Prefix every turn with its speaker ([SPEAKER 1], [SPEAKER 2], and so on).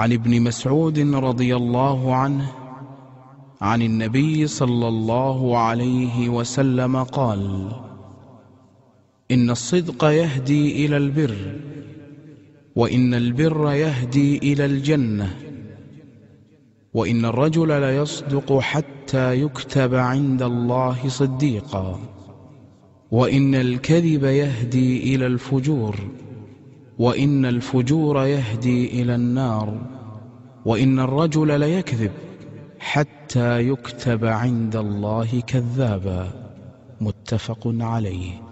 [SPEAKER 1] عن ابن مسعود رضي الله عنه عن النبي صلى الله عليه وسلم قال إن الصدق يهدي إلى البر وإن البر يهدي إلى الجنة وإن الرجل ليصدق حتى يكتب عند الله صديقا وإن الكذب يهدي إلى الفجور. وإن الفجور يهدي إلى النار وإن الرجل ليكذب حتى يكتب عند الله كذابا متفق عليه.